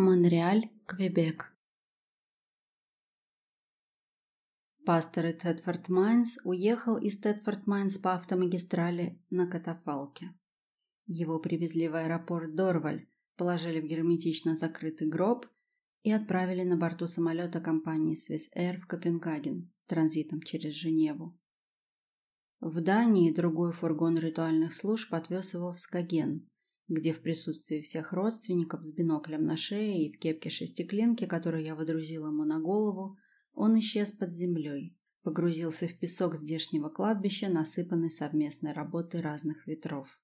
Монреаль, Квебек. Пастор Тетфорд Майнс уехал из Тетфорд Майнс по автомагистрали на катафалке. Его привезли в аэропорт Дорваль, положили в герметично закрытый гроб и отправили на борту самолета компании Swiss Air в Копенгаген транзитом через Женеву. В Дании другой фургон ритуальных служб отвез его в Скаген, где в присутствии всех родственников с биноклем на шее и в кепке шестиклинки, которую я водрузила ему на голову, он исчез под землей, погрузился в песок здешнего кладбища, насыпанный совместной работой разных ветров.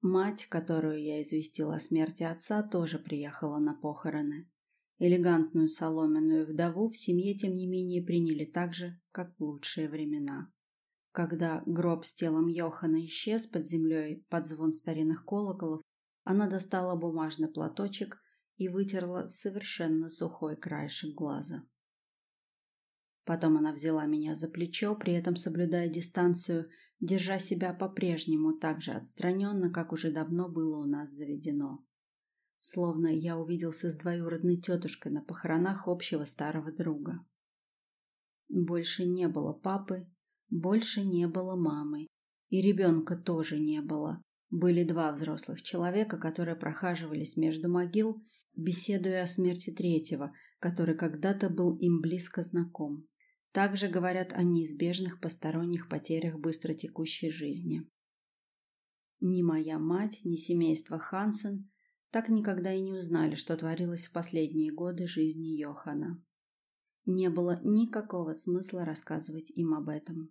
Мать, которую я известила о смерти отца, тоже приехала на похороны. Элегантную соломенную вдову в семье, тем не менее, приняли так же, как в лучшие времена. Когда гроб с телом Йохана исчез под землей под звон старинных колоколов, она достала бумажный платочек и вытерла совершенно сухой краешек глаза. Потом она взяла меня за плечо, при этом соблюдая дистанцию, держа себя по-прежнему так же отстраненно, как уже давно было у нас заведено. Словно я увиделся с двоюродной тетушкой на похоронах общего старого друга. Больше не было папы, больше не было мамы. И ребенка тоже не было. Были два взрослых человека, которые прохаживались между могил, беседуя о смерти третьего, который когда-то был им близко знаком. Также говорят о неизбежных посторонних потерях быстротекущей жизни. Ни моя мать, ни семейство Хансен так никогда и не узнали, что творилось в последние годы жизни Йохана. Не было никакого смысла рассказывать им об этом.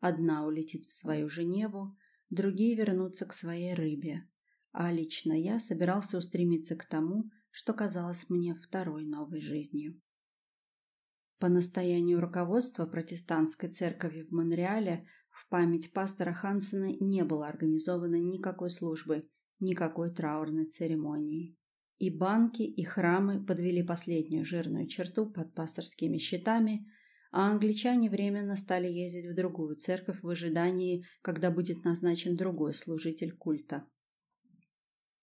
Одна улетит в свою Женеву, другие вернутся к своей рыбе. А лично я собирался устремиться к тому, что казалось мне второй новой жизнью. По настоянию руководства протестантской церкви в Монреале в память пастора Хансена не было организовано никакой службы, никакой траурной церемонии. И банки, и храмы подвели последнюю жирную черту под пасторскими щитами – а англичане временно стали ездить в другую церковь в ожидании, когда будет назначен другой служитель культа.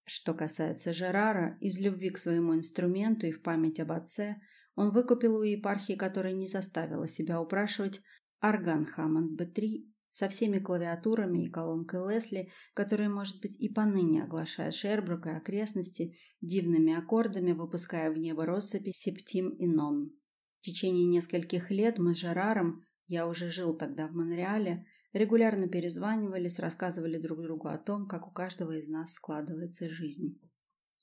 Что касается Жерара, из любви к своему инструменту и в память об отце, он выкупил у епархии, которая не заставила себя упрашивать, орган Hammond B3 со всеми клавиатурами и колонкой Лесли, которая, может быть, и поныне оглашает Шербрук и окрестности дивными аккордами, выпуская в небо россыпи септим и нон. В течение нескольких лет мы с Жераром, я уже жил тогда в Монреале, регулярно перезванивались, рассказывали друг другу о том, как у каждого из нас складывается жизнь.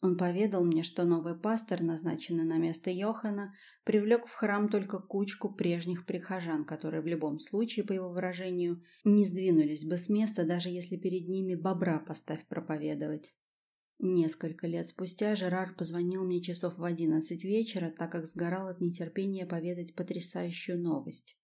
Он поведал мне, что новый пастор, назначенный на место Йохана, привлек в храм только кучку прежних прихожан, которые в любом случае, по его выражению, не сдвинулись бы с места, даже если перед ними бобра поставь проповедовать. Несколько лет спустя Жерар позвонил мне часов в одиннадцать вечера, так как сгорал от нетерпения поведать потрясающую новость.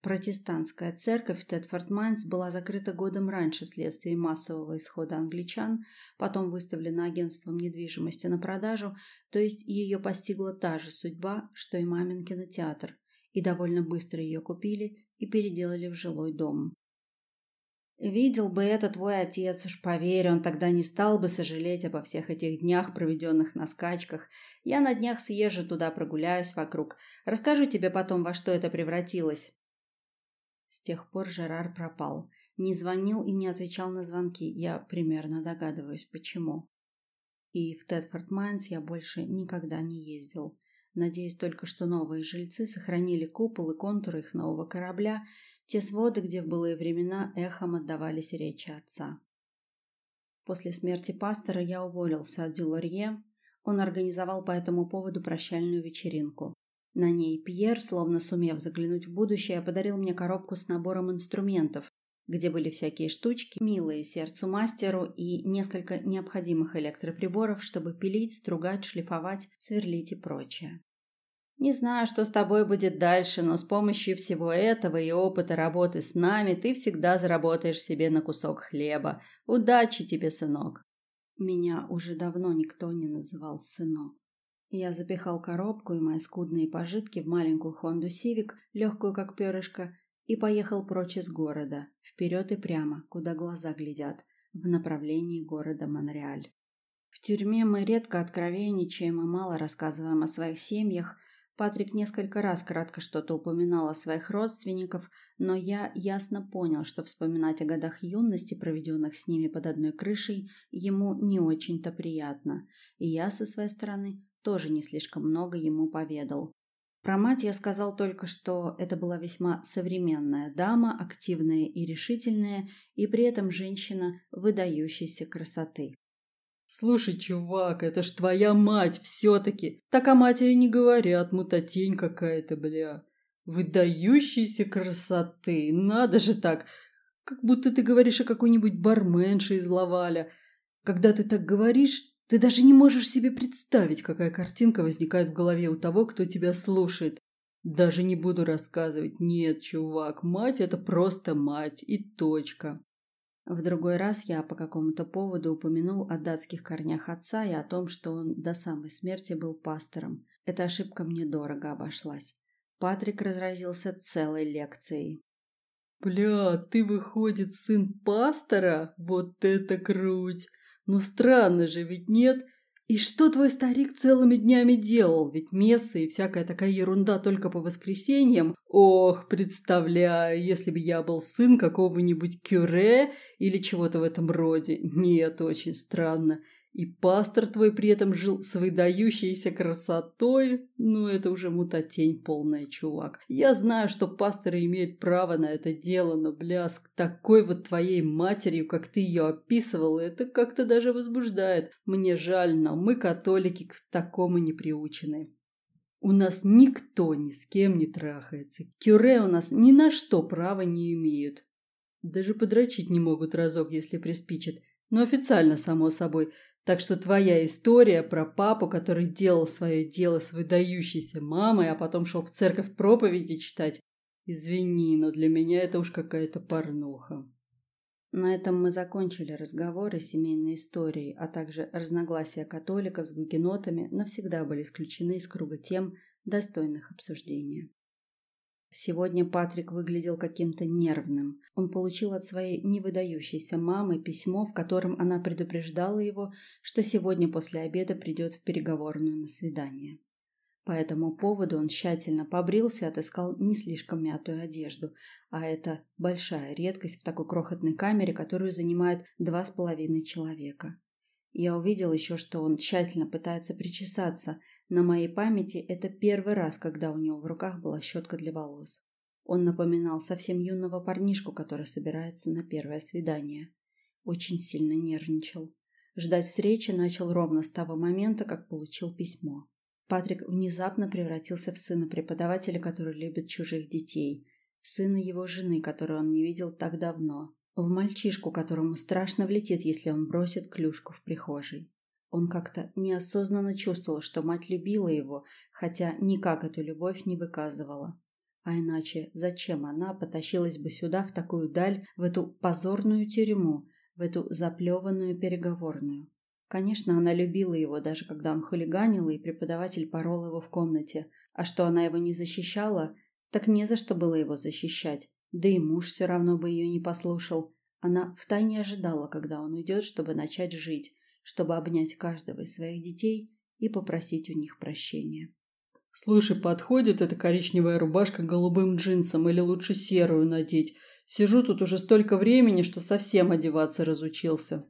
Протестантская церковь Тетфорд Майнс была закрыта годом раньше вследствие массового исхода англичан, потом выставлена агентством недвижимости на продажу, то есть ее постигла та же судьба, что и мамин кинотеатр, и довольно быстро ее купили и переделали в жилой дом. Видел бы это твой отец, уж поверь, он тогда не стал бы сожалеть обо всех этих днях, проведенных на скачках. Я на днях съезжу туда, прогуляюсь вокруг. Расскажу тебе потом, во что это превратилось. С тех пор Жерар пропал. Не звонил и не отвечал на звонки. Я примерно догадываюсь, почему. И в Тетфорд Майнс я больше никогда не ездил. Надеюсь только, что новые жильцы сохранили купол и контуры их нового корабля – те своды, где в былые времена эхом отдавались речи отца. После смерти пастора я уволился от Дюлорье. Он организовал по этому поводу прощальную вечеринку. На ней Пьер, словно сумев заглянуть в будущее, подарил мне коробку с набором инструментов, где были всякие штучки, милые сердцу мастеру и несколько необходимых электроприборов, чтобы пилить, стругать, шлифовать, сверлить и прочее. Не знаю, что с тобой будет дальше, но с помощью всего этого и опыта работы с нами ты всегда заработаешь себе на кусок хлеба. Удачи тебе, сынок. Меня уже давно никто не называл сынок. Я запихал коробку и мои скудные пожитки в маленькую Хонду Сивик, легкую как перышко, и поехал прочь из города, вперед и прямо, куда глаза глядят, в направлении города Монреаль. В тюрьме мы редко откровенничаем и мало рассказываем о своих семьях. Патрик несколько раз кратко что-то упоминал о своих родственниках, но я ясно понял, что вспоминать о годах юности, проведенных с ними под одной крышей, ему не очень-то приятно. И я, со своей стороны, тоже не слишком много ему поведал. Про мать я сказал только, что это была весьма современная дама, активная и решительная, и при этом женщина выдающейся красоты. «Слушай, чувак, это ж твоя мать все-таки. Так о матери не говорят, мутатень какая-то, бля. Выдающейся красоты, надо же так. Как будто ты говоришь о какой-нибудь барменше из Лаваля. Когда ты так говоришь, ты даже не можешь себе представить, какая картинка возникает в голове у того, кто тебя слушает. Даже не буду рассказывать. Нет, чувак, мать – это просто мать и точка. В другой раз я по какому-то поводу упомянул о датских корнях отца и о том, что он до самой смерти был пастором. Эта ошибка мне дорого обошлась. Патрик разразился целой лекцией. «Бля, ты, выходит, сын пастора? Вот это круть! Ну странно же, ведь нет? И что твой старик целыми днями делал? Ведь мессы и всякая такая ерунда только по воскресеньям. Ох, представляю, если бы я был сын какого-нибудь кюре или чего-то в этом роде. Нет, очень странно. И пастор твой при этом жил с выдающейся красотой. Ну, это уже мутатень полная, чувак. Я знаю, что пасторы имеют право на это дело, но, бляск, такой вот твоей матерью, как ты ее описывал, это как-то даже возбуждает. Мне жаль, но мы, католики, к такому не приучены. У нас никто ни с кем не трахается. Кюре у нас ни на что права не имеют. Даже подрочить не могут разок, если приспичат. Но официально, само собой – так что твоя история про папу, который делал свое дело с выдающейся мамой, а потом шел в церковь проповеди читать, извини, но для меня это уж какая-то порнуха. На этом мы закончили разговоры семейной истории, а также разногласия католиков с гугенотами навсегда были исключены из круга тем, достойных обсуждения. Сегодня Патрик выглядел каким-то нервным. Он получил от своей невыдающейся мамы письмо, в котором она предупреждала его, что сегодня после обеда придет в переговорную на свидание. По этому поводу он тщательно побрился и отыскал не слишком мятую одежду, а это большая редкость в такой крохотной камере, которую занимают два с половиной человека. Я увидел еще, что он тщательно пытается причесаться, на моей памяти это первый раз, когда у него в руках была щетка для волос. Он напоминал совсем юного парнишку, который собирается на первое свидание. Очень сильно нервничал. Ждать встречи начал ровно с того момента, как получил письмо. Патрик внезапно превратился в сына преподавателя, который любит чужих детей, в сына его жены, которую он не видел так давно, в мальчишку, которому страшно влетит, если он бросит клюшку в прихожей. Он как-то неосознанно чувствовал, что мать любила его, хотя никак эту любовь не выказывала. А иначе зачем она потащилась бы сюда, в такую даль, в эту позорную тюрьму, в эту заплеванную переговорную? Конечно, она любила его, даже когда он хулиганил, и преподаватель порол его в комнате. А что она его не защищала, так не за что было его защищать. Да и муж все равно бы ее не послушал. Она втайне ожидала, когда он уйдет, чтобы начать жить чтобы обнять каждого из своих детей и попросить у них прощения. «Слушай, подходит эта коричневая рубашка голубым джинсом или лучше серую надеть? Сижу тут уже столько времени, что совсем одеваться разучился».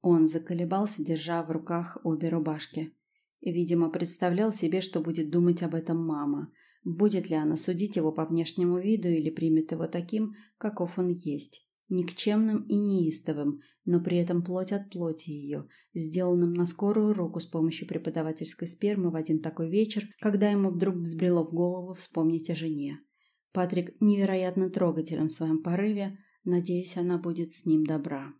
Он заколебался, держа в руках обе рубашки. И, видимо, представлял себе, что будет думать об этом мама. Будет ли она судить его по внешнему виду или примет его таким, каков он есть никчемным и неистовым, но при этом плоть от плоти ее, сделанным на скорую руку с помощью преподавательской спермы в один такой вечер, когда ему вдруг взбрело в голову вспомнить о жене. Патрик невероятно трогателен в своем порыве, надеюсь, она будет с ним добра.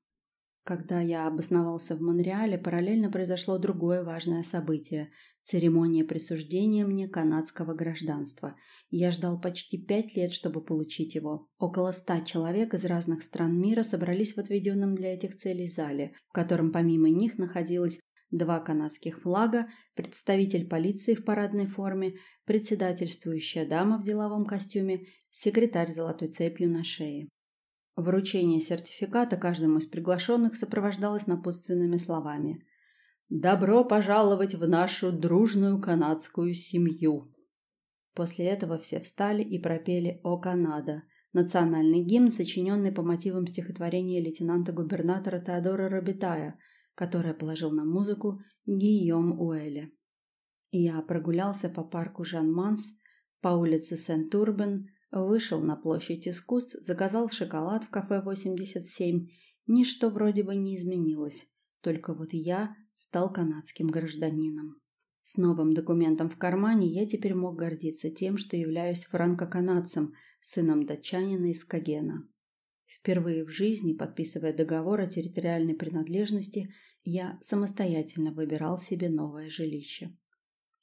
Когда я обосновался в Монреале, параллельно произошло другое важное событие – церемония присуждения мне канадского гражданства. Я ждал почти пять лет, чтобы получить его. Около ста человек из разных стран мира собрались в отведенном для этих целей зале, в котором помимо них находилось два канадских флага, представитель полиции в парадной форме, председательствующая дама в деловом костюме, секретарь с золотой цепью на шее. Вручение сертификата каждому из приглашенных сопровождалось напутственными словами. Добро пожаловать в нашу дружную канадскую семью. После этого все встали и пропели «О Канада», национальный гимн, сочиненный по мотивам стихотворения лейтенанта-губернатора Теодора Робитая, которое положил на музыку Гийом Уэлли. Я прогулялся по парку Жан-Манс, по улице Сент-Урбен, вышел на площадь искусств, заказал шоколад в кафе 87. Ничто вроде бы не изменилось, только вот я стал канадским гражданином. С новым документом в кармане я теперь мог гордиться тем, что являюсь франко-канадцем, сыном датчанина из Кагена. Впервые в жизни, подписывая договор о территориальной принадлежности, я самостоятельно выбирал себе новое жилище.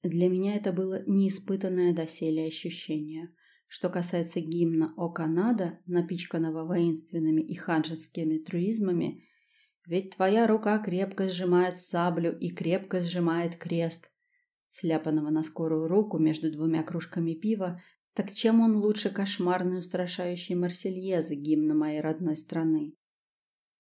Для меня это было неиспытанное доселе ощущение. Что касается гимна «О Канада», напичканного воинственными и ханжескими труизмами, «Ведь твоя рука крепко сжимает саблю и крепко сжимает крест», сляпанного на скорую руку между двумя кружками пива, так чем он лучше кошмарной устрашающей Марсельезы гимна моей родной страны?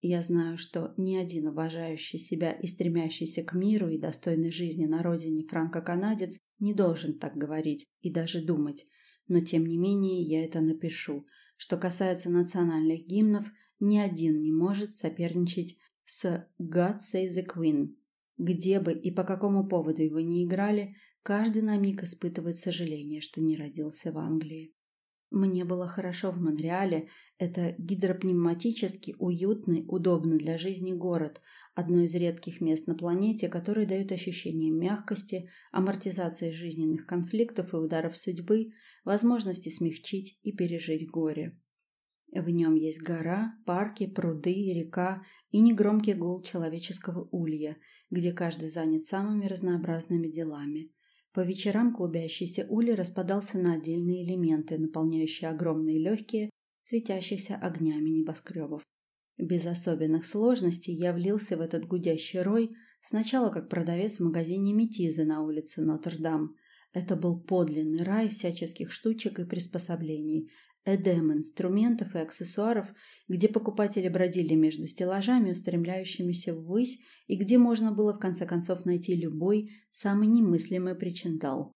Я знаю, что ни один уважающий себя и стремящийся к миру и достойной жизни на родине франко-канадец не должен так говорить и даже думать, но тем не менее я это напишу. Что касается национальных гимнов, ни один не может соперничать с «God Save the Queen», где бы и по какому поводу его не играли, каждый на миг испытывает сожаление, что не родился в Англии. Мне было хорошо в Монреале. Это гидропневматический, уютный, удобный для жизни город, одно из редких мест на планете, которое дает ощущение мягкости, амортизации жизненных конфликтов и ударов судьбы, возможности смягчить и пережить горе. В нем есть гора, парки, пруды, река и негромкий гул человеческого улья, где каждый занят самыми разнообразными делами. По вечерам клубящийся улей распадался на отдельные элементы, наполняющие огромные легкие, светящихся огнями небоскребов. Без особенных сложностей я влился в этот гудящий рой сначала как продавец в магазине Метизы на улице Нотр-Дам. Это был подлинный рай всяческих штучек и приспособлений, эдем инструментов и аксессуаров, где покупатели бродили между стеллажами, устремляющимися ввысь, и где можно было в конце концов найти любой, самый немыслимый причиндал.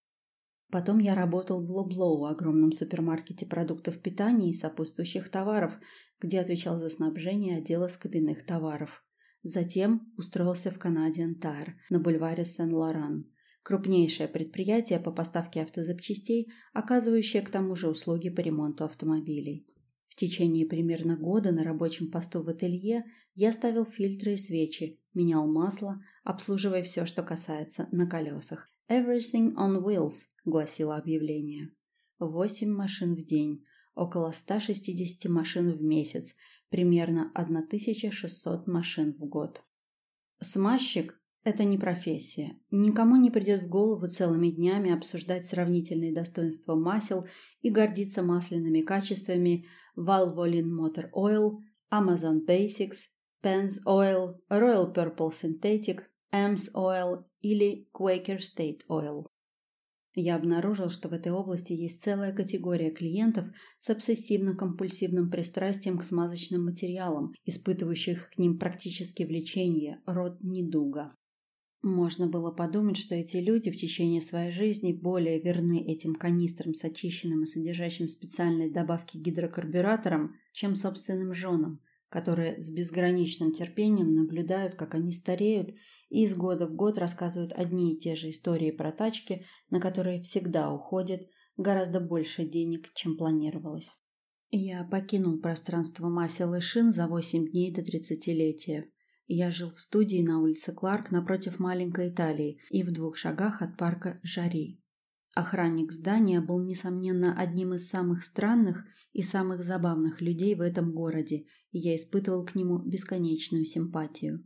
Потом я работал в Лоблоу, огромном супермаркете продуктов питания и сопутствующих товаров, где отвечал за снабжение отдела скобяных товаров. Затем устроился в Canadian Tire на бульваре Сен-Лоран крупнейшее предприятие по поставке автозапчастей, оказывающее к тому же услуги по ремонту автомобилей. В течение примерно года на рабочем посту в ателье я ставил фильтры и свечи, менял масло, обслуживая все, что касается на колесах. «Everything on wheels», – гласило объявление. Восемь машин в день, около 160 машин в месяц, примерно 1600 машин в год. Смазчик это не профессия. Никому не придет в голову целыми днями обсуждать сравнительные достоинства масел и гордиться масляными качествами Valvoline Motor Oil, Amazon Basics, Penn's Oil, Royal Purple Synthetic, Ems Oil или Quaker State Oil. Я обнаружил, что в этой области есть целая категория клиентов с обсессивно-компульсивным пристрастием к смазочным материалам, испытывающих к ним практически влечение, род недуга. Можно было подумать, что эти люди в течение своей жизни более верны этим канистрам с очищенным и содержащим специальные добавки гидрокарбюратором, чем собственным женам, которые с безграничным терпением наблюдают, как они стареют, из года в год рассказывают одни и те же истории про тачки, на которые всегда уходит гораздо больше денег, чем планировалось. Я покинул пространство масел и шин за восемь дней до тридцатилетия. Я жил в студии на улице Кларк напротив маленькой Италии и в двух шагах от парка Жари. Охранник здания был, несомненно, одним из самых странных и самых забавных людей в этом городе, и я испытывал к нему бесконечную симпатию.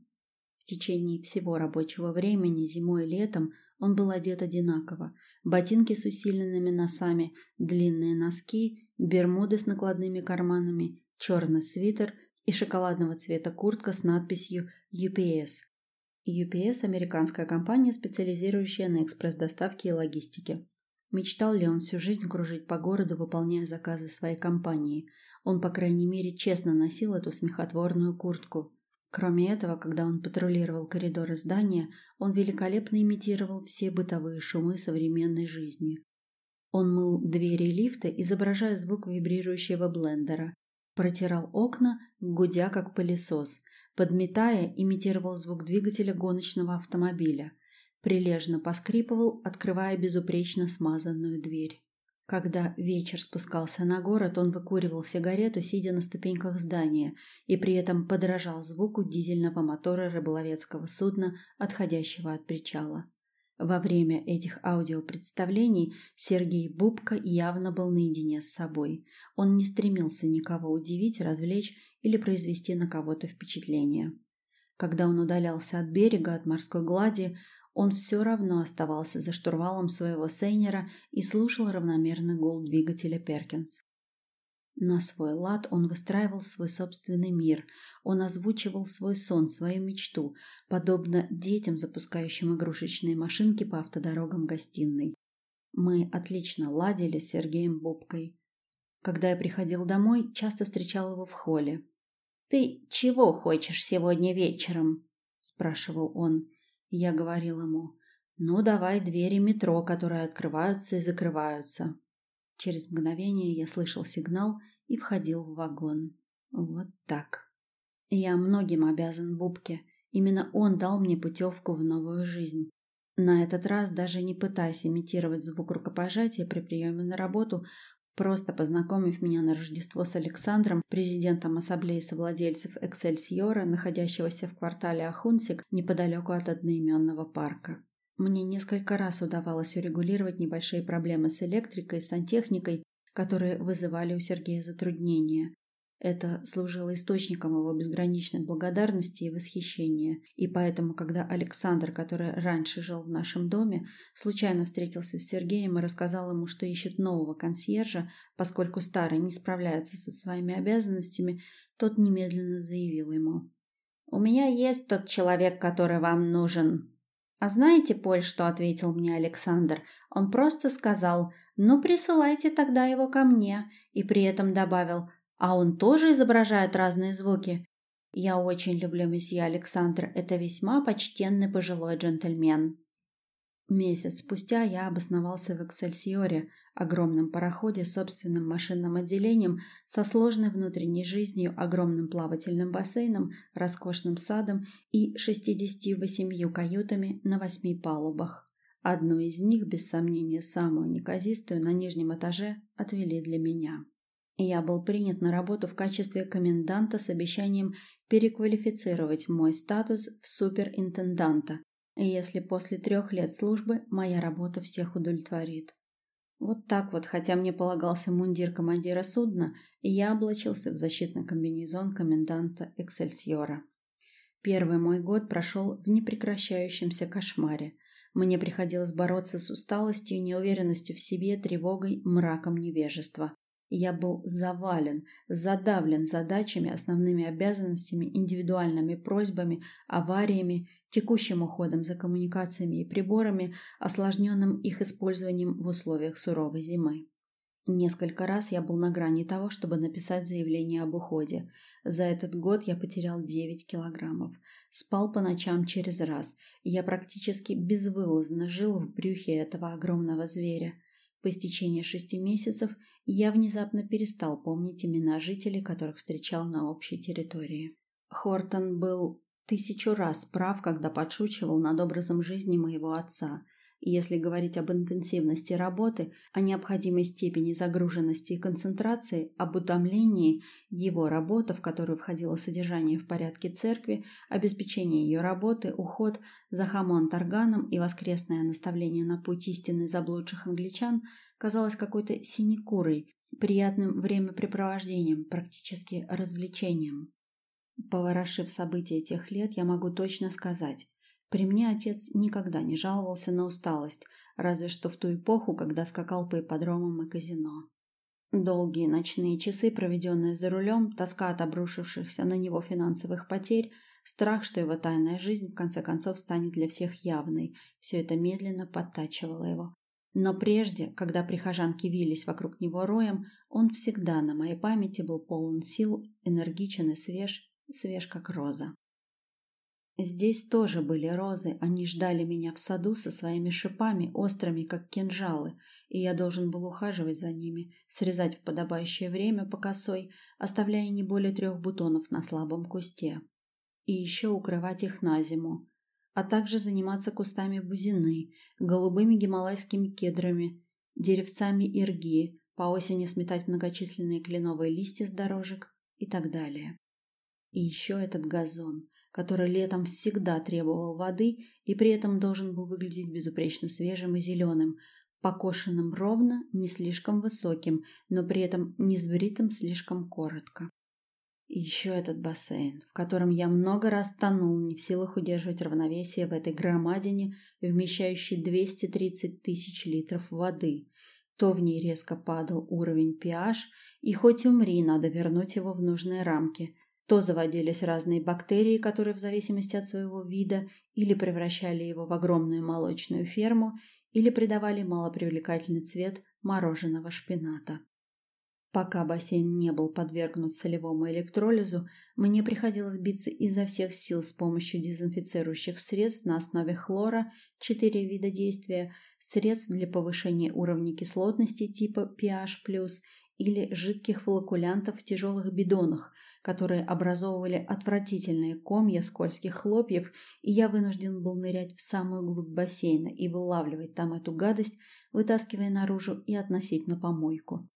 В течение всего рабочего времени, зимой и летом, он был одет одинаково. Ботинки с усиленными носами, длинные носки, бермуды с накладными карманами, черный свитер и шоколадного цвета куртка с надписью UPS. UPS – американская компания, специализирующая на экспресс-доставке и логистике. Мечтал ли он всю жизнь кружить по городу, выполняя заказы своей компании? Он, по крайней мере, честно носил эту смехотворную куртку. Кроме этого, когда он патрулировал коридоры здания, он великолепно имитировал все бытовые шумы современной жизни. Он мыл двери лифта, изображая звук вибрирующего блендера, протирал окна, гудя как пылесос, подметая, имитировал звук двигателя гоночного автомобиля, прилежно поскрипывал, открывая безупречно смазанную дверь. Когда вечер спускался на город, он выкуривал сигарету, сидя на ступеньках здания, и при этом подражал звуку дизельного мотора рыболовецкого судна, отходящего от причала. Во время этих аудиопредставлений Сергей Бубка явно был наедине с собой. Он не стремился никого удивить, развлечь или произвести на кого-то впечатление. Когда он удалялся от берега, от морской глади, он все равно оставался за штурвалом своего сейнера и слушал равномерный гул двигателя Перкинс. На свой лад он выстраивал свой собственный мир, он озвучивал свой сон, свою мечту, подобно детям, запускающим игрушечные машинки по автодорогам гостиной. Мы отлично ладили с Сергеем Бобкой. Когда я приходил домой, часто встречал его в холле. «Ты чего хочешь сегодня вечером?» – спрашивал он. Я говорил ему, ну давай двери метро, которые открываются и закрываются. Через мгновение я слышал сигнал и входил в вагон. Вот так. Я многим обязан Бубке. Именно он дал мне путевку в новую жизнь. На этот раз, даже не пытаясь имитировать звук рукопожатия при приеме на работу, Просто познакомив меня на Рождество с Александром, президентом ассамблеи совладельцев Эксельсиора, находящегося в квартале Ахунсик, неподалеку от одноименного парка. Мне несколько раз удавалось урегулировать небольшие проблемы с электрикой, сантехникой, которые вызывали у Сергея затруднения. Это служило источником его безграничной благодарности и восхищения. И поэтому, когда Александр, который раньше жил в нашем доме, случайно встретился с Сергеем и рассказал ему, что ищет нового консьержа, поскольку старый не справляется со своими обязанностями, тот немедленно заявил ему. «У меня есть тот человек, который вам нужен». «А знаете, Поль, что ответил мне Александр? Он просто сказал, ну присылайте тогда его ко мне, и при этом добавил – а он тоже изображает разные звуки. Я очень люблю месье Александр, это весьма почтенный пожилой джентльмен. Месяц спустя я обосновался в Эксельсиоре, огромном пароходе с собственным машинным отделением, со сложной внутренней жизнью, огромным плавательным бассейном, роскошным садом и 68 каютами на восьми палубах. Одну из них, без сомнения, самую неказистую, на нижнем этаже отвели для меня. Я был принят на работу в качестве коменданта с обещанием переквалифицировать мой статус в суперинтенданта, если после трех лет службы моя работа всех удовлетворит. Вот так вот, хотя мне полагался мундир командира судна, я облачился в защитный комбинезон коменданта Эксельсиора. Первый мой год прошел в непрекращающемся кошмаре. Мне приходилось бороться с усталостью, неуверенностью в себе, тревогой, мраком невежества. Я был завален, задавлен задачами, основными обязанностями, индивидуальными просьбами, авариями, текущим уходом за коммуникациями и приборами, осложненным их использованием в условиях суровой зимы. Несколько раз я был на грани того, чтобы написать заявление об уходе. За этот год я потерял 9 килограммов. Спал по ночам через раз, я практически безвылазно жил в брюхе этого огромного зверя. По истечении шести месяцев – я внезапно перестал помнить имена жителей, которых встречал на общей территории. Хортон был тысячу раз прав, когда подшучивал над образом жизни моего отца. И если говорить об интенсивности работы, о необходимой степени загруженности и концентрации, об утомлении, его работа, в которую входило содержание в порядке церкви, обеспечение ее работы, уход за хамон тарганом и воскресное наставление на путь истины заблудших англичан – казалась какой-то синекурой, приятным времяпрепровождением, практически развлечением. Поворошив события тех лет, я могу точно сказать, при мне отец никогда не жаловался на усталость, разве что в ту эпоху, когда скакал по ипподромам и казино. Долгие ночные часы, проведенные за рулем, тоска от обрушившихся на него финансовых потерь, страх, что его тайная жизнь в конце концов станет для всех явной, все это медленно подтачивало его. Но прежде, когда прихожанки вились вокруг него роем, он всегда на моей памяти был полон сил, энергичен и свеж, свеж как роза. Здесь тоже были розы, они ждали меня в саду со своими шипами, острыми, как кинжалы, и я должен был ухаживать за ними, срезать в подобающее время по косой, оставляя не более трех бутонов на слабом кусте. И еще укрывать их на зиму, а также заниматься кустами бузины, голубыми гималайскими кедрами, деревцами ирги, по осени сметать многочисленные кленовые листья с дорожек и так далее. И еще этот газон, который летом всегда требовал воды и при этом должен был выглядеть безупречно свежим и зеленым, покошенным ровно, не слишком высоким, но при этом не сбритым слишком коротко. И еще этот бассейн, в котором я много раз тонул, не в силах удерживать равновесие в этой громадине, вмещающей 230 тысяч литров воды. То в ней резко падал уровень pH, и хоть умри, надо вернуть его в нужные рамки. То заводились разные бактерии, которые в зависимости от своего вида или превращали его в огромную молочную ферму, или придавали малопривлекательный цвет мороженого шпината. Пока бассейн не был подвергнут солевому электролизу, мне приходилось биться изо всех сил с помощью дезинфицирующих средств на основе хлора, четыре вида действия, средств для повышения уровня кислотности типа pH+, или жидких флокулянтов в тяжелых бидонах, которые образовывали отвратительные комья скользких хлопьев, и я вынужден был нырять в самую глубь бассейна и вылавливать там эту гадость, вытаскивая наружу и относить на помойку.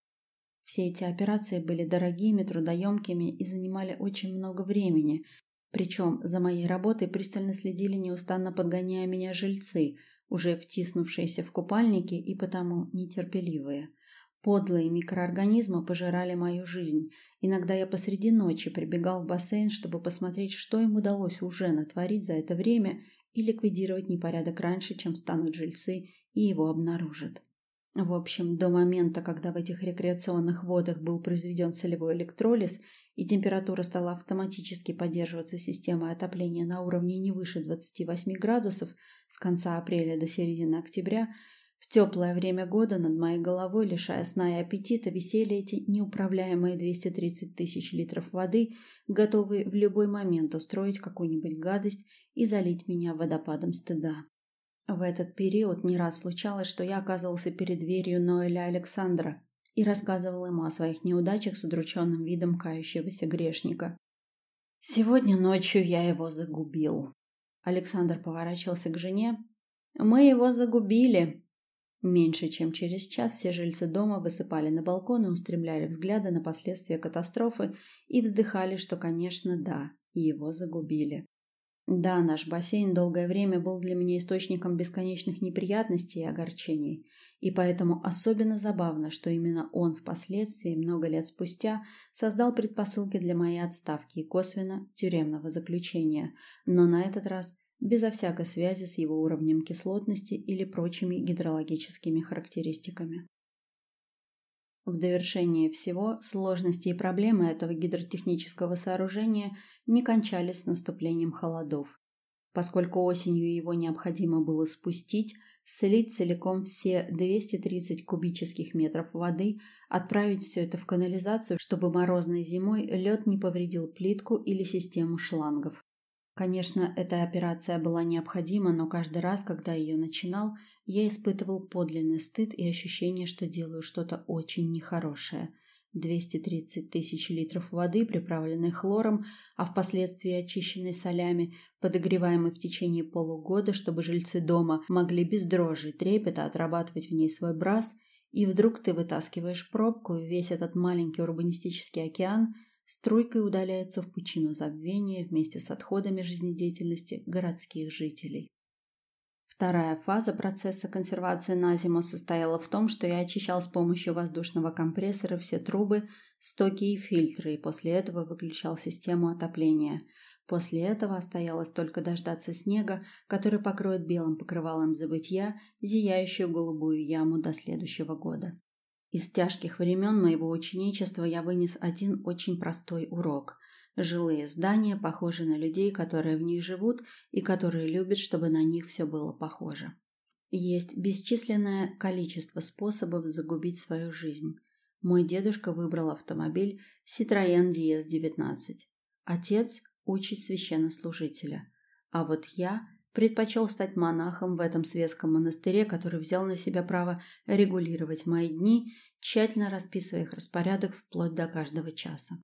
Все эти операции были дорогими, трудоемкими и занимали очень много времени, причем за моей работой пристально следили, неустанно подгоняя меня жильцы, уже втиснувшиеся в купальники и потому нетерпеливые. Подлые микроорганизмы пожирали мою жизнь. Иногда я посреди ночи прибегал в бассейн, чтобы посмотреть, что им удалось уже натворить за это время и ликвидировать непорядок раньше, чем станут жильцы и его обнаружат. В общем, до момента, когда в этих рекреационных водах был произведен солевой электролиз и температура стала автоматически поддерживаться системой отопления на уровне не выше 28 градусов с конца апреля до середины октября, в теплое время года над моей головой, лишая сна и аппетита, висели эти неуправляемые 230 тысяч литров воды, готовые в любой момент устроить какую-нибудь гадость и залить меня водопадом стыда. В этот период не раз случалось, что я оказывался перед дверью Ноэля Александра и рассказывал ему о своих неудачах с удрученным видом кающегося грешника. «Сегодня ночью я его загубил». Александр поворачивался к жене. «Мы его загубили», Меньше чем через час все жильцы дома высыпали на балкон и устремляли взгляды на последствия катастрофы и вздыхали, что, конечно, да, его загубили. Да, наш бассейн долгое время был для меня источником бесконечных неприятностей и огорчений, и поэтому особенно забавно, что именно он впоследствии, много лет спустя, создал предпосылки для моей отставки и косвенно тюремного заключения, но на этот раз безо всякой связи с его уровнем кислотности или прочими гидрологическими характеристиками. В довершение всего, сложности и проблемы этого гидротехнического сооружения не кончались с наступлением холодов. Поскольку осенью его необходимо было спустить, слить целиком все 230 кубических метров воды, отправить все это в канализацию, чтобы морозной зимой лед не повредил плитку или систему шлангов. Конечно, эта операция была необходима, но каждый раз, когда ее начинал, я испытывал подлинный стыд и ощущение, что делаю что-то очень нехорошее. 230 тысяч литров воды, приправленной хлором, а впоследствии очищенной солями, подогреваемой в течение полугода, чтобы жильцы дома могли без дрожи трепета отрабатывать в ней свой брас, и вдруг ты вытаскиваешь пробку, и весь этот маленький урбанистический океан – струйкой удаляется в пучину забвения вместе с отходами жизнедеятельности городских жителей. Вторая фаза процесса консервации на зиму состояла в том, что я очищал с помощью воздушного компрессора все трубы, стоки и фильтры, и после этого выключал систему отопления. После этого осталось только дождаться снега, который покроет белым покрывалом забытья зияющую голубую яму до следующего года. Из тяжких времен моего ученичества я вынес один очень простой урок. Жилые здания похожи на людей, которые в них живут и которые любят, чтобы на них все было похоже. Есть бесчисленное количество способов загубить свою жизнь. Мой дедушка выбрал автомобиль Citroёn DS-19. Отец учит священнослужителя. А вот я предпочел стать монахом в этом светском монастыре, который взял на себя право регулировать мои дни, тщательно расписывая их распорядок вплоть до каждого часа.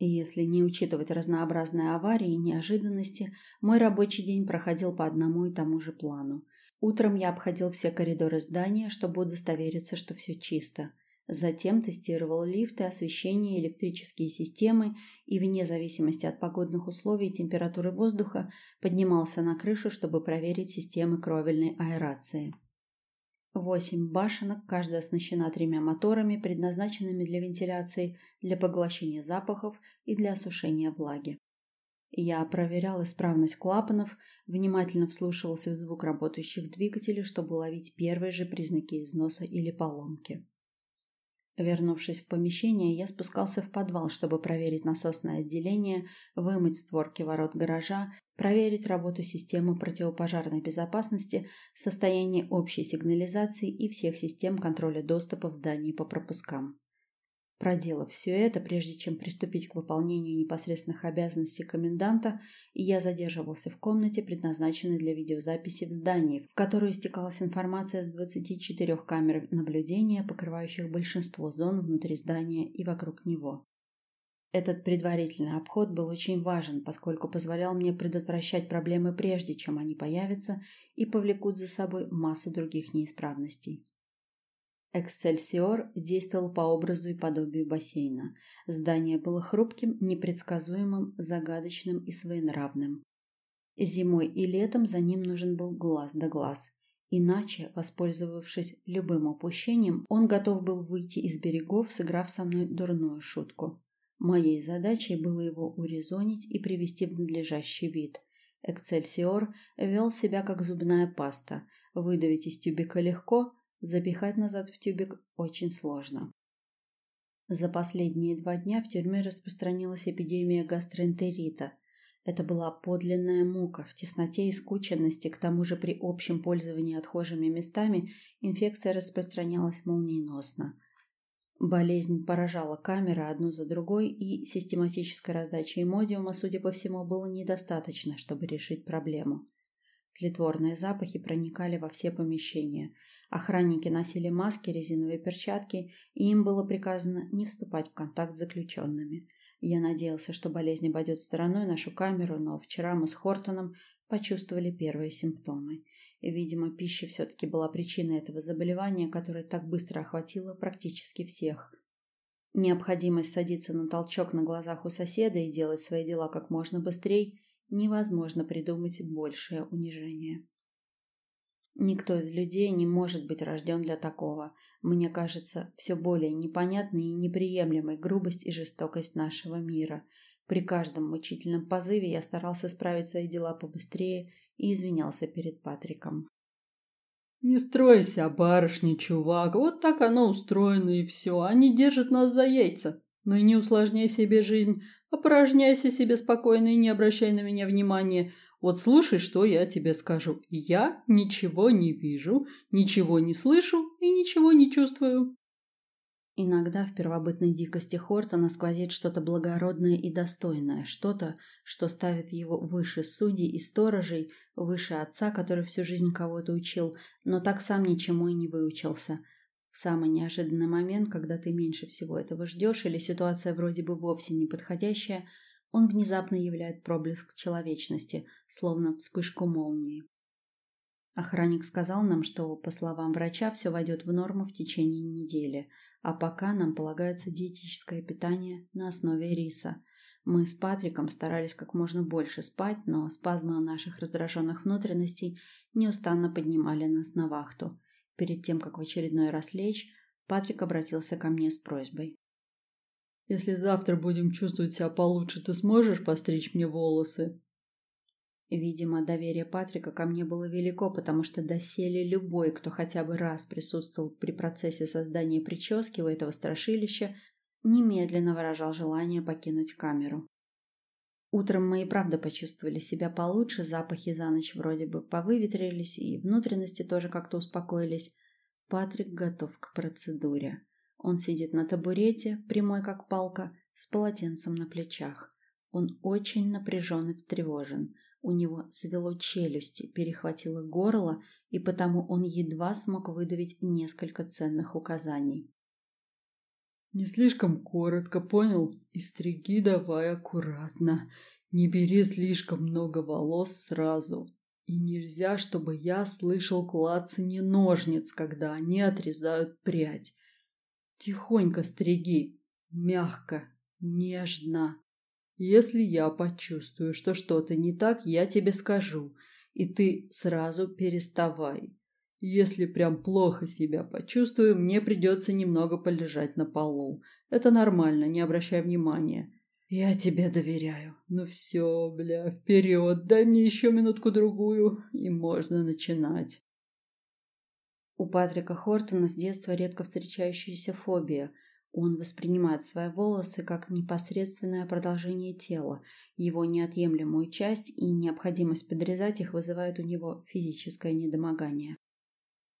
И если не учитывать разнообразные аварии и неожиданности, мой рабочий день проходил по одному и тому же плану. Утром я обходил все коридоры здания, чтобы удостовериться, что все чисто. Затем тестировал лифты, освещение, электрические системы и, вне зависимости от погодных условий и температуры воздуха, поднимался на крышу, чтобы проверить системы кровельной аэрации. Восемь башенок, каждая оснащена тремя моторами, предназначенными для вентиляции, для поглощения запахов и для осушения влаги. Я проверял исправность клапанов, внимательно вслушивался в звук работающих двигателей, чтобы ловить первые же признаки износа или поломки. Вернувшись в помещение, я спускался в подвал, чтобы проверить насосное отделение, вымыть створки ворот гаража, проверить работу системы противопожарной безопасности, состояние общей сигнализации и всех систем контроля доступа в здании по пропускам. Проделав все это, прежде чем приступить к выполнению непосредственных обязанностей коменданта, я задерживался в комнате, предназначенной для видеозаписи в здании, в которую стекалась информация с 24 камер наблюдения, покрывающих большинство зон внутри здания и вокруг него. Этот предварительный обход был очень важен, поскольку позволял мне предотвращать проблемы прежде, чем они появятся и повлекут за собой массу других неисправностей. Эксцельсиор действовал по образу и подобию бассейна. Здание было хрупким, непредсказуемым, загадочным и своенравным. Зимой и летом за ним нужен был глаз да глаз. Иначе, воспользовавшись любым упущением, он готов был выйти из берегов, сыграв со мной дурную шутку. Моей задачей было его урезонить и привести в надлежащий вид. Эксцельсиор вел себя как зубная паста. Выдавить из тюбика легко – Запихать назад в тюбик очень сложно. За последние два дня в тюрьме распространилась эпидемия гастроэнтерита. Это была подлинная мука. В тесноте и скученности, к тому же при общем пользовании отхожими местами, инфекция распространялась молниеносно. Болезнь поражала камеры одну за другой, и систематической раздачи имодиума, судя по всему, было недостаточно, чтобы решить проблему. Тлетворные запахи проникали во все помещения. Охранники носили маски, резиновые перчатки, и им было приказано не вступать в контакт с заключенными. Я надеялся, что болезнь обойдет стороной нашу камеру, но вчера мы с Хортоном почувствовали первые симптомы. Видимо, пища все-таки была причиной этого заболевания, которое так быстро охватило практически всех. Необходимость садиться на толчок на глазах у соседа и делать свои дела как можно быстрее – невозможно придумать большее унижение. Никто из людей не может быть рожден для такого. Мне кажется, все более непонятной и неприемлемой грубость и жестокость нашего мира. При каждом мучительном позыве я старался справить свои дела побыстрее и извинялся перед Патриком. «Не стройся, барышня, чувак, вот так оно устроено и все, они держат нас за яйца. Но и не усложняй себе жизнь, Опорожняйся себе спокойно и не обращай на меня внимания. Вот слушай, что я тебе скажу. Я ничего не вижу, ничего не слышу и ничего не чувствую. Иногда в первобытной дикости Хортона сквозит что-то благородное и достойное, что-то, что ставит его выше судей и сторожей, выше отца, который всю жизнь кого-то учил, но так сам ничему и не выучился – в самый неожиданный момент, когда ты меньше всего этого ждешь или ситуация вроде бы вовсе неподходящая, он внезапно являет проблеск человечности, словно вспышку молнии. Охранник сказал нам, что, по словам врача, все войдет в норму в течение недели, а пока нам полагается диетическое питание на основе риса. Мы с Патриком старались как можно больше спать, но спазмы наших раздраженных внутренностей неустанно поднимали нас на вахту – Перед тем, как в очередной раз лечь, Патрик обратился ко мне с просьбой. «Если завтра будем чувствовать себя получше, ты сможешь постричь мне волосы?» Видимо, доверие Патрика ко мне было велико, потому что доселе любой, кто хотя бы раз присутствовал при процессе создания прически у этого страшилища, немедленно выражал желание покинуть камеру. Утром мы и правда почувствовали себя получше, запахи за ночь вроде бы повыветрились, и внутренности тоже как-то успокоились. Патрик готов к процедуре. Он сидит на табурете, прямой как палка, с полотенцем на плечах. Он очень напряжен и встревожен. У него свело челюсти, перехватило горло, и потому он едва смог выдавить несколько ценных указаний. «Не слишком коротко, понял? И стриги давай аккуратно. Не бери слишком много волос сразу. И нельзя, чтобы я слышал клацанье ножниц, когда они отрезают прядь. Тихонько стриги, мягко, нежно. Если я почувствую, что что-то не так, я тебе скажу, и ты сразу переставай. Если прям плохо себя почувствую, мне придется немного полежать на полу. Это нормально, не обращай внимания. Я тебе доверяю. Ну все, бля, вперед, дай мне еще минутку-другую, и можно начинать. У Патрика Хортона с детства редко встречающаяся фобия – он воспринимает свои волосы как непосредственное продолжение тела, его неотъемлемую часть, и необходимость подрезать их вызывает у него физическое недомогание.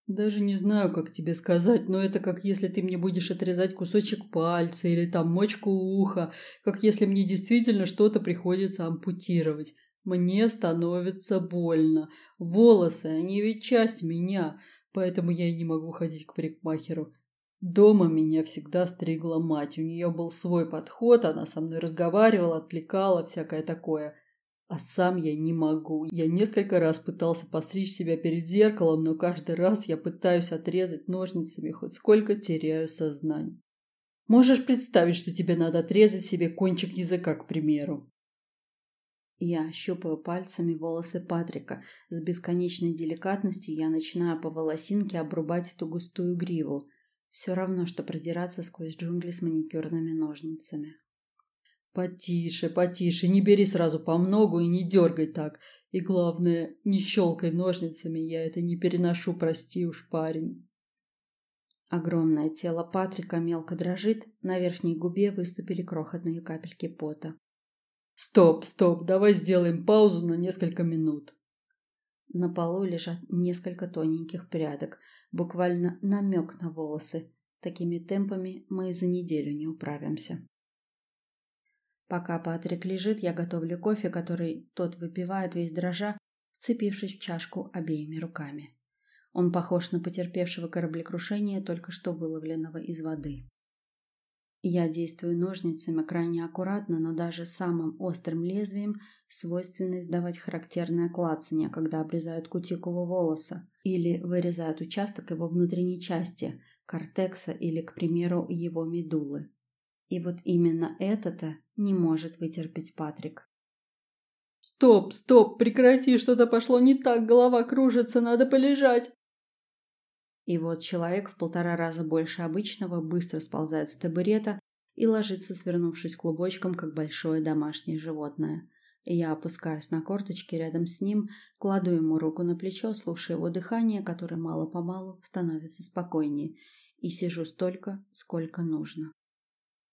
Даже не знаю, как тебе сказать, но это как если ты мне будешь отрезать кусочек пальца или там мочку уха, как если мне действительно что-то приходится ампутировать. Мне становится больно. Волосы, они ведь часть меня, поэтому я и не могу ходить к парикмахеру. Дома меня всегда стригла мать. У нее был свой подход, она со мной разговаривала, отвлекала, всякое такое. А сам я не могу. Я несколько раз пытался постричь себя перед зеркалом, но каждый раз я пытаюсь отрезать ножницами, хоть сколько теряю сознание. Можешь представить, что тебе надо отрезать себе кончик языка, к примеру. Я щупаю пальцами волосы Патрика. С бесконечной деликатностью я начинаю по волосинке обрубать эту густую гриву. Все равно, что продираться сквозь джунгли с маникюрными ножницами. Потише, потише, не бери сразу по многу и не дергай так. И главное, не щелкай ножницами, я это не переношу, прости уж, парень. Огромное тело Патрика мелко дрожит, на верхней губе выступили крохотные капельки пота. Стоп, стоп, давай сделаем паузу на несколько минут. На полу лежат несколько тоненьких прядок, буквально намек на волосы. Такими темпами мы за неделю не управимся. Пока Патрик лежит, я готовлю кофе, который тот выпивает весь дрожа, вцепившись в чашку обеими руками. Он похож на потерпевшего кораблекрушение, только что выловленного из воды. Я действую ножницами крайне аккуратно, но даже самым острым лезвием свойственно издавать характерное клацание, когда обрезают кутикулу волоса или вырезают участок его внутренней части, кортекса или, к примеру, его медулы. И вот именно это-то не может вытерпеть Патрик. «Стоп, стоп, прекрати, что-то пошло не так, голова кружится, надо полежать!» И вот человек в полтора раза больше обычного быстро сползает с табурета и ложится, свернувшись клубочком, как большое домашнее животное. Я опускаюсь на корточки рядом с ним, кладу ему руку на плечо, слушая его дыхание, которое мало-помалу становится спокойнее, и сижу столько, сколько нужно.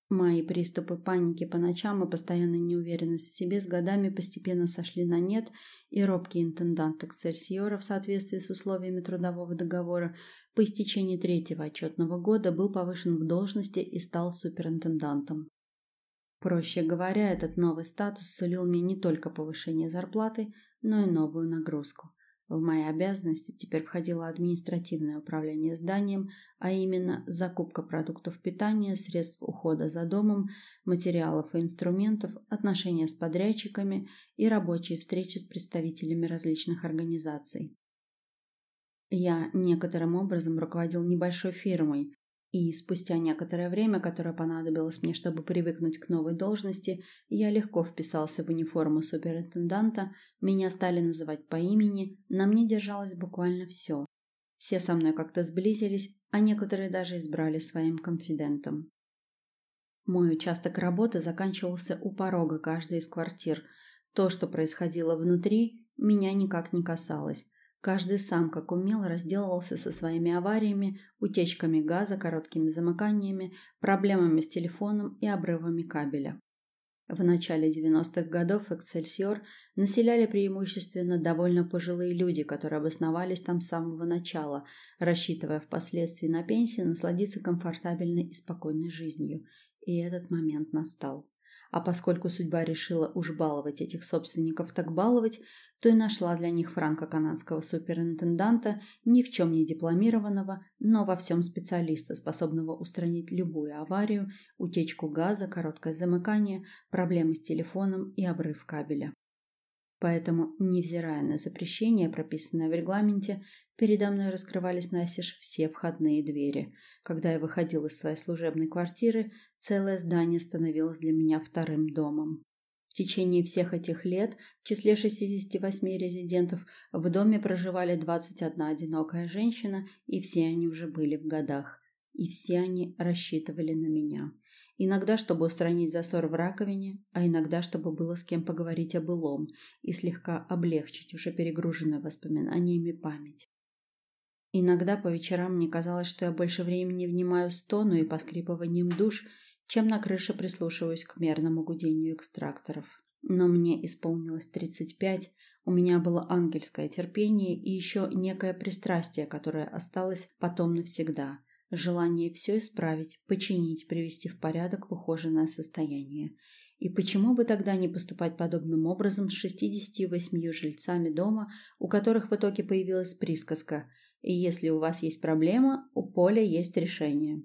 Мои приступы паники по ночам и постоянная неуверенность в себе с годами постепенно сошли на нет, и робкий интендант Эксельсиора в соответствии с условиями трудового договора по истечении третьего отчетного года был повышен в должности и стал суперинтендантом. Проще говоря, этот новый статус сулил мне не только повышение зарплаты, но и новую нагрузку. В мои обязанности теперь входило административное управление зданием, а именно закупка продуктов питания, средств ухода за домом, материалов и инструментов, отношения с подрядчиками и рабочие встречи с представителями различных организаций. Я некоторым образом руководил небольшой фирмой, и спустя некоторое время, которое понадобилось мне, чтобы привыкнуть к новой должности, я легко вписался в униформу суперинтенданта, меня стали называть по имени, на мне держалось буквально все. Все со мной как-то сблизились, а некоторые даже избрали своим конфидентом. Мой участок работы заканчивался у порога каждой из квартир. То, что происходило внутри, меня никак не касалось. Каждый сам, как умел, разделывался со своими авариями, утечками газа, короткими замыканиями, проблемами с телефоном и обрывами кабеля. В начале 90-х годов Эксельсиор населяли преимущественно довольно пожилые люди, которые обосновались там с самого начала, рассчитывая впоследствии на пенсии насладиться комфортабельной и спокойной жизнью. И этот момент настал. А поскольку судьба решила уж баловать этих собственников так баловать, то и нашла для них франко-канадского суперинтенданта, ни в чем не дипломированного, но во всем специалиста, способного устранить любую аварию, утечку газа, короткое замыкание, проблемы с телефоном и обрыв кабеля. Поэтому, невзирая на запрещение, прописанное в регламенте, передо мной раскрывались настежь все входные двери. Когда я выходил из своей служебной квартиры, целое здание становилось для меня вторым домом. В течение всех этих лет в числе 68 резидентов в доме проживали 21 одинокая женщина, и все они уже были в годах. И все они рассчитывали на меня. Иногда, чтобы устранить засор в раковине, а иногда, чтобы было с кем поговорить о былом и слегка облегчить уже перегруженную воспоминаниями память. Иногда по вечерам мне казалось, что я больше времени внимаю стону и поскрипыванием душ, чем на крыше прислушиваюсь к мерному гудению экстракторов. Но мне исполнилось 35, у меня было ангельское терпение и еще некое пристрастие, которое осталось потом навсегда – желание все исправить, починить, привести в порядок ухоженное состояние. И почему бы тогда не поступать подобным образом с 68 жильцами дома, у которых в итоге появилась присказка «И если у вас есть проблема, у поля есть решение».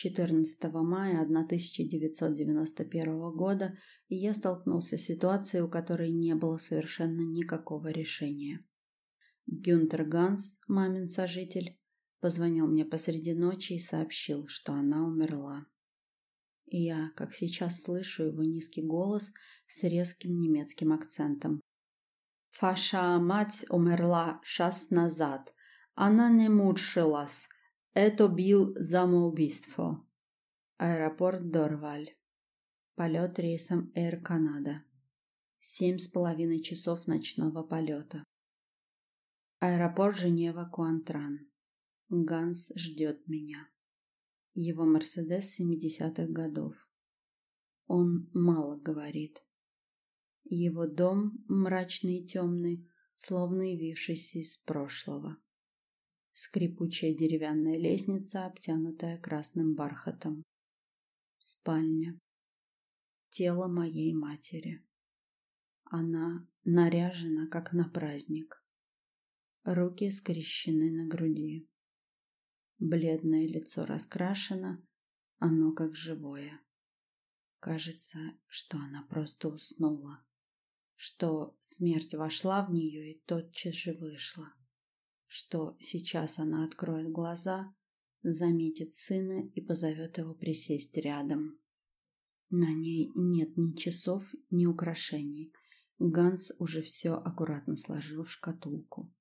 14 мая 1991 года я столкнулся с ситуацией, у которой не было совершенно никакого решения. Гюнтер Ганс, мамин сожитель, позвонил мне посреди ночи и сообщил, что она умерла. И я, как сейчас, слышу его низкий голос с резким немецким акцентом. «Фаша мать умерла час назад. Она не мучилась. Это был самоубийство». Аэропорт Дорваль. Полет рейсом Air Canada. Семь с половиной часов ночного полета. Аэропорт Женева-Куантран. Ганс ждет меня. Его Мерседес 70-х годов. Он мало говорит. Его дом мрачный и темный, словно явившийся из прошлого. Скрипучая деревянная лестница, обтянутая красным бархатом. Спальня. Тело моей матери. Она наряжена, как на праздник. Руки скрещены на груди. Бледное лицо раскрашено, оно как живое. Кажется, что она просто уснула, что смерть вошла в нее и тотчас же вышла, что сейчас она откроет глаза, заметит сына и позовет его присесть рядом. На ней нет ни часов, ни украшений. Ганс уже все аккуратно сложил в шкатулку.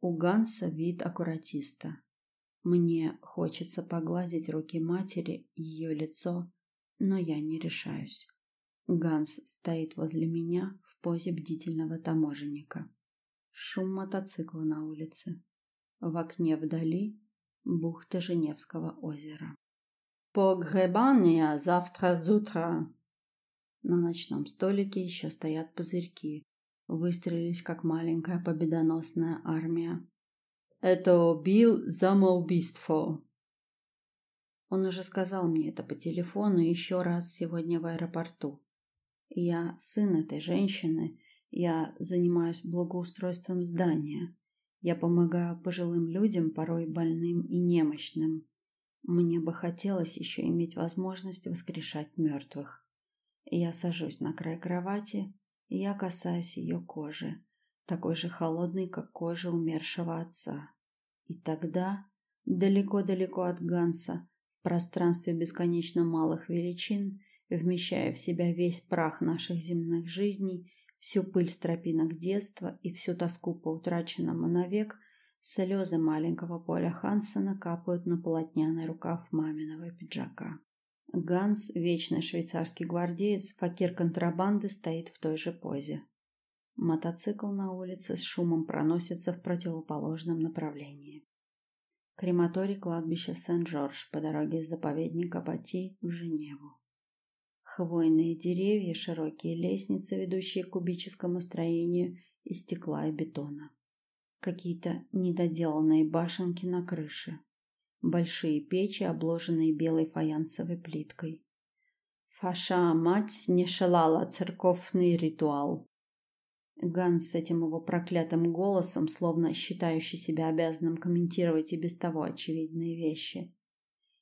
У Ганса вид аккуратиста. Мне хочется погладить руки матери, ее лицо, но я не решаюсь. Ганс стоит возле меня в позе бдительного таможенника. Шум мотоцикла на улице. В окне вдали бухта Женевского озера. «Погребание завтра зутра!» На ночном столике еще стоят пузырьки. Выстрелились, как маленькая победоносная армия. Это убил самоубийство. Он уже сказал мне это по телефону еще раз сегодня в аэропорту. Я сын этой женщины, я занимаюсь благоустройством здания. Я помогаю пожилым людям, порой больным и немощным. Мне бы хотелось еще иметь возможность воскрешать мертвых. Я сажусь на край кровати, и я касаюсь ее кожи такой же холодный, как кожа умершего отца. И тогда, далеко-далеко от Ганса, в пространстве бесконечно малых величин, вмещая в себя весь прах наших земных жизней, всю пыль стропинок детства и всю тоску по утраченному навек, слезы маленького Поля Хансена капают на полотняный рукав маминого пиджака. Ганс, вечный швейцарский гвардеец, факир контрабанды, стоит в той же позе. Мотоцикл на улице с шумом проносится в противоположном направлении. Крематорий кладбища Сен-Жорж по дороге из заповедника Бати в Женеву. Хвойные деревья, широкие лестницы, ведущие к кубическому строению из стекла и бетона. Какие-то недоделанные башенки на крыше. Большие печи, обложенные белой фаянсовой плиткой. Фаша мать не шалала церковный ритуал. Ганс с этим его проклятым голосом, словно считающий себя обязанным комментировать и без того очевидные вещи.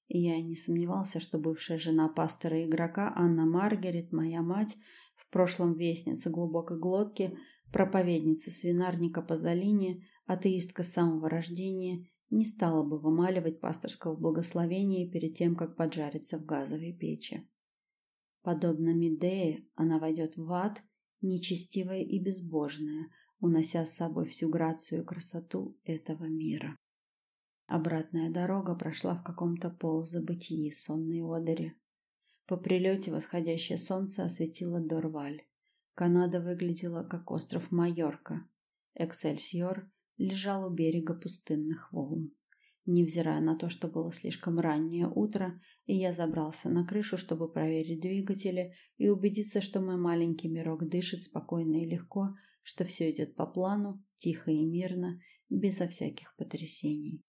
Я и не сомневался, что бывшая жена пастора-игрока Анна Маргарет, моя мать, в прошлом вестница глубокой глотки, проповедница свинарника по Залине, атеистка с самого рождения, не стала бы вымаливать пасторского благословения перед тем, как поджариться в газовой печи. Подобно Медее, она войдет в ад – нечестивое и безбожное, унося с собой всю грацию и красоту этого мира. Обратная дорога прошла в каком-то полузабытии сонной одыре. По прилете восходящее солнце осветило Дорваль. Канада выглядела как остров Майорка. Эксельсиор лежал у берега пустынных волн. Невзирая на то, что было слишком раннее утро, и я забрался на крышу, чтобы проверить двигатели и убедиться, что мой маленький мирок дышит спокойно и легко, что все идет по плану, тихо и мирно, безо всяких потрясений.